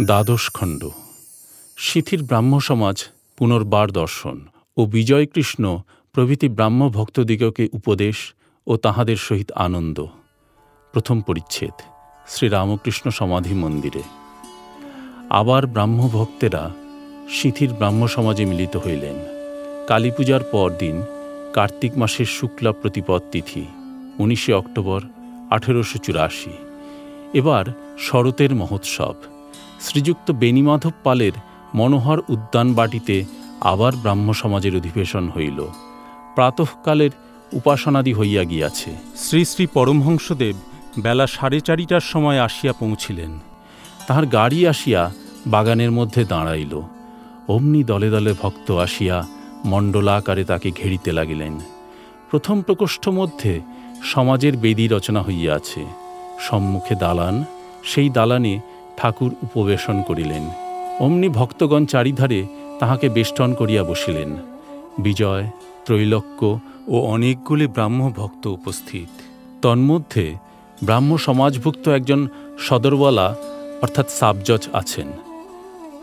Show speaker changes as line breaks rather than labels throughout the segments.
দ্বাদশ খণ্ড। শিথির ব্রাহ্ম সমাজ পুনর্বার দর্শন ও বিজয়কৃষ্ণ প্রভৃতি ব্রাহ্ম ভক্তদিগকে উপদেশ ও তাহাদের সহিত আনন্দ। প্রথম পরিচ্ছেদ, শ্রীরামকৃষ্ণ সমাধি মন্দিরে। আবার ব্রাহ্ম ভক্তেরা শিথির ব্রাহ্ম সমাজে মিলিত হইলেন। কালী পূজার পর দিন কার্তিক মাসের শুক্লা প্রতিপদ তিথি, উনিশে অক্টোবর আঠেরোশো চুরাশি। এবার শরতের মহোৎসব। শ্রীযুক্ত বেণীমাধব পালের মনোহর উদ্যান বাটিতে আবার ব্রাহ্ম সমাজের অধিবেশন হইল। প্রাতঃকালের উপাসনাদি হইয়া গিয়াছে। শ্রী শ্রী পরমহংসদেব বেলা সাড়ে চারিটার সময় আসিয়া পৌঁছিলেন। তাহার গাড়ি আসিয়া বাগানের মধ্যে দাঁড়াইল। অমনি দলে দলে ভক্ত আসিয়া মণ্ডলাকারে তাকে ঘেরিতে লাগিলেন। প্রথম প্রকোষ্ঠ মধ্যে সমাজের বেদী রচনা হইয়াছে। সম্মুখে দালান সেই দালানে ঠাকুর উপবেশন করিলেন। অমনি ভক্তগণ চারিধারে তাহাকে বেষ্টন করিয়া বসিলেন। বিজয়, ত্রৈলক্য ও অনেকগুলি ব্রাহ্ম ভক্ত উপস্থিত। তন্মধ্যে ব্রাহ্ম সমাজভুক্ত একজন সদরওয়ালা অর্থাৎ সাবজজ আছেন।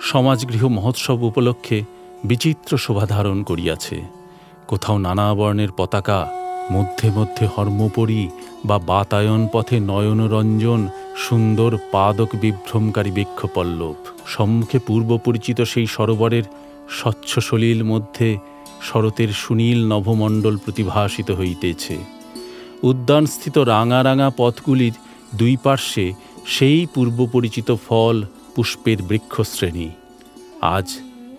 সমাজগৃহ মহোৎসব উপলক্ষে বিচিত্র শোভাধারণ করিয়াছে। কোথাও নানা বর্ণের পতাকা, মধ্যে মধ্যে হর্মপরি বা বাতায়ন পথে নয়নরঞ্জন সুন্দর পাদক বিভ্রমকারী বৃক্ষপল্লব। সম্মুখে পূর্ব পরিচিত সেই সরোবরের স্বচ্ছ সলিল মধ্যে শরতের সুনীল নভমণ্ডল প্রতিভাসিত হইতেছে। উদ্যানস্থিত রাঙা রাঙা পথগুলির দুই পার্শ্বে সেই পূর্ব পরিচিত ফল পুষ্পের বৃক্ষশ্রেণী। আজ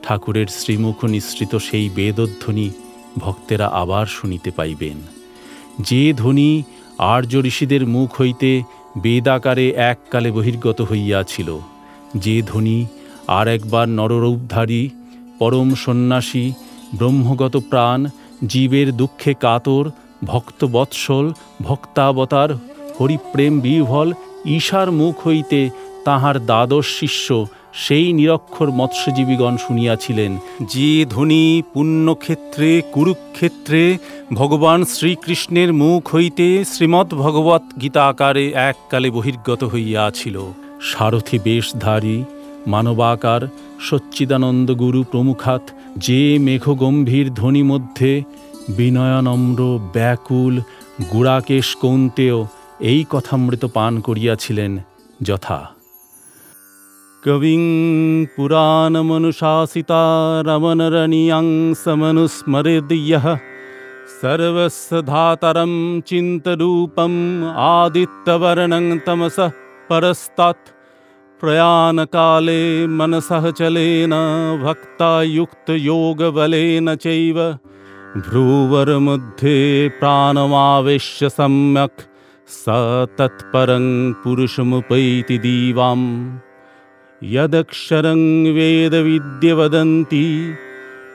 ঠাকুরের শ্রীমুখ নিঃসৃত সেই বেদধ্বনি ভক্তেরা আবার শুনিতে পাইবেন। যে ধ্বনি আর্য ঋষিদের মুখ হইতে বেদাকারে এককালে বহির্গত হইয়াছিল। যে ধ্বনি আর একবার নররূপধারী পরম সন্ন্যাসী, ব্রহ্মগত প্রাণ, জীবের দুঃখে কাতর ভক্তবৎসল ভক্তাবতার, হরিপ্রেম বিহ্বল ঈশার মুখ হইতে তাহার দ্বাদশ শিষ্য সেই নিরক্ষর মৎস্যজীবীগণ শুনিয়াছিলেন, যে ধ্বনি পুণ্যক্ষেত্রে, কুরুক্ষেত্রে ভগবান শ্রীকৃষ্ণের মুখ হইতে শ্রীমদ্ ভগবত গীতা আকারে এককালে বহির্গত হইয়াছিল। সারথি বেশধারী, মানবাকার, সচ্চিদানন্দ গুরু প্রমুখাত যে মেঘগম্ভীর ধ্বনি মধ্যে বিনয়ানম্র, ব্যাকুল, গুড়াকেশ কৌন্তেয় এই কথামৃত পান করিয়াছিলেন। যথা कविं पुराणमनुशासिता रमणरणीयां समनुस्मरेद् यः सर्वस्धातरं चिन्तरूपम् आदित्यवर्णं तमसः परस्तात् प्रयाणकाले मनसः चलेन भक्तायुक्तयोगबलेन चैव भ्रूवरमध्ये प्राणमावेश्य सम्यक् स तत्परं पुरुषमुपैति दीवाम् यदक्षरं वेदविद्य वदन्ति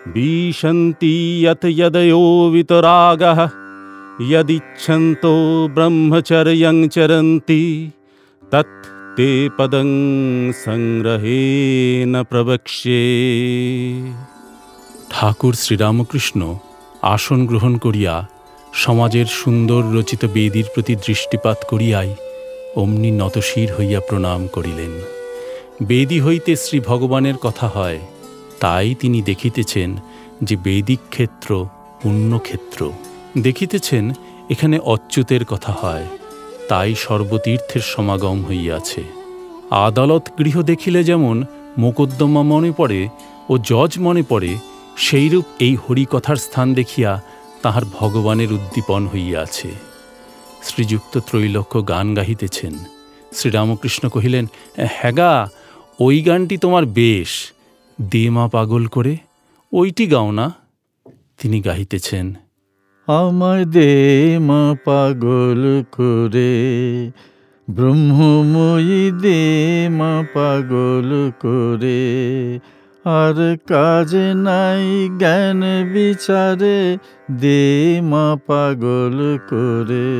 विशन्ति यत् यदयो वितरागः यदिच्छन्तो ब्रह्मचर्यं चरन्ति तत् ते পদং সংগ্রহেণ প্রবক্ষ্যে ঠাকুর শ্রীরামকৃষ্ণ আসন গ্রহণ করিয়া সমাজের সুন্দর রচিত বেদীর প্রতি দৃষ্টিপাত করিয়াই অমনি নতশির হইয়া প্রণাম করিলেন বেদী হইতে শ্রী ভগবানের কথা হয়, তাই তিনি দেখিতেছেন যে বেদিক ক্ষেত্র পুণ্যক্ষেত্র। দেখিতেছেন এখানে অচ্যুতের কথা হয়, তাই সর্বতীর্থের সমাগম হইয়াছে। আদালত গৃহ দেখিলে যেমন মোকদ্দমা মনে পড়ে ও জজ মনে পড়ে, সেইরূপ এই হরিকথার স্থান দেখিয়া তাহার ভগবানের উদ্দীপন হইয়াছে। শ্রীযুক্ত ত্রৈলক্য গান গাহিতেছেন। শ্রীরামকৃষ্ণ কহিলেন হ্যাগা ওই গানটি তোমার বেশ। দে মা পাগল করে, ওইটি গাও না। তিনি গাহিতেছেন,
আমার দে মা পাগল করে, ব্রহ্মময়ী দে মা পাগল করে। আর কাজ নাই জ্ঞান বিচারে, দে মা পাগল করে।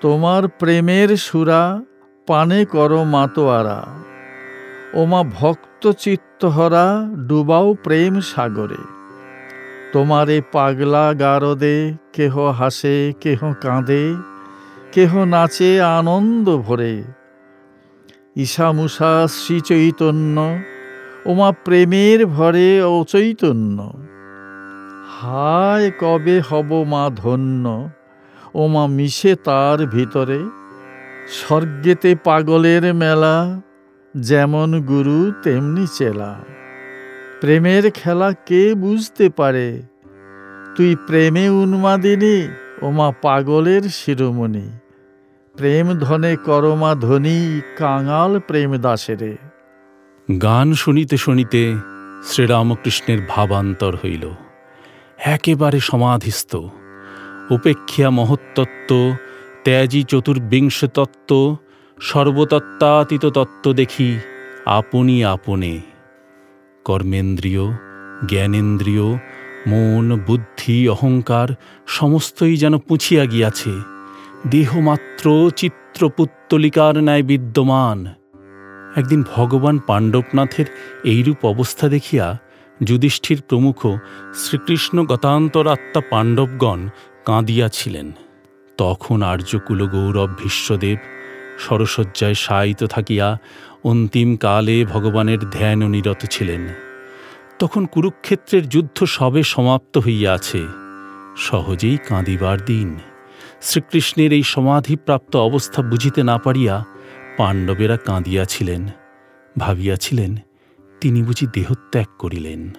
তোমার প্রেমের সুরা পানে করো মাতোয়ারা। ওমা ভক্ত চিত্তহরা, ডুবাও প্রেম সাগরে। তোমারে পাগলা গারদে, কেহ হাসে, কেহ কাঁদে, কেহ নাচে আনন্দ ভরে। ঈশামুষা শ্রীচৈতন্য ওমা প্রেমের ভরে অচৈতন্য। হায় কবে হব মা ধন্য, ওমা মিশে তার ভিতরে। স্বর্গেতে পাগলের মেলা, যেমন গুরু তেমনি চেলা। প্রেমের খেলা কে বুঝতে পারে? তুই প্রেমে উন্মাদিনী, ওমা পাগলের শিরোমণি। প্রেম ধনে করমা ধনী, কাঙাল প্রেম দাসেরে।
গান শুনিতে শুনিতে শ্রীরামকৃষ্ণের ভাবান্তর হইল। একেবারে সমাধিস্থ, উপেক্ষিয়া মহত্তত্ত্ব ত্যাজি চতুর্বিংশ তত্ত্ব সর্বতত্ত্বাতীত তত্ত্ব দেখি আপনি আপনে। কর্মেন্দ্রিয়, জ্ঞানেন্দ্রিয়, মন, বুদ্ধি, অহংকার সমস্তই যেন পুছিয়া গিয়াছে। দেহমাত্র চিত্রপুত্তলিকার ন্যায় বিদ্যমান। একদিন ভগবান পাণ্ডবনাথের এইরূপ অবস্থা দেখিয়া যুধিষ্ঠির প্রমুখ শ্রীকৃষ্ণ গতান্তরাত্মা পাণ্ডবগণ কাঁদিয়াছিলেন। তখন আর্যকুল গৌরব ভীষ্মদেব সরসজ্জায় শায়িত থাকিয়া অন্তিম কালে ভগবানের ধ্যান নিরত ছিলেন। তখন কুরুক্ষেত্রের যুদ্ধ সবে সমাপ্ত হইয়াছে। সহজেই কাঁদিবার দিন। শ্রীকৃষ্ণের এই সমাধিপ্রাপ্ত অবস্থা বুঝিতে না পারিয়া পাণ্ডবেরা কাঁদিয়াছিলেন। ভাবিয়াছিলেন, তিনি বুঝি দেহত্যাগ করিলেন।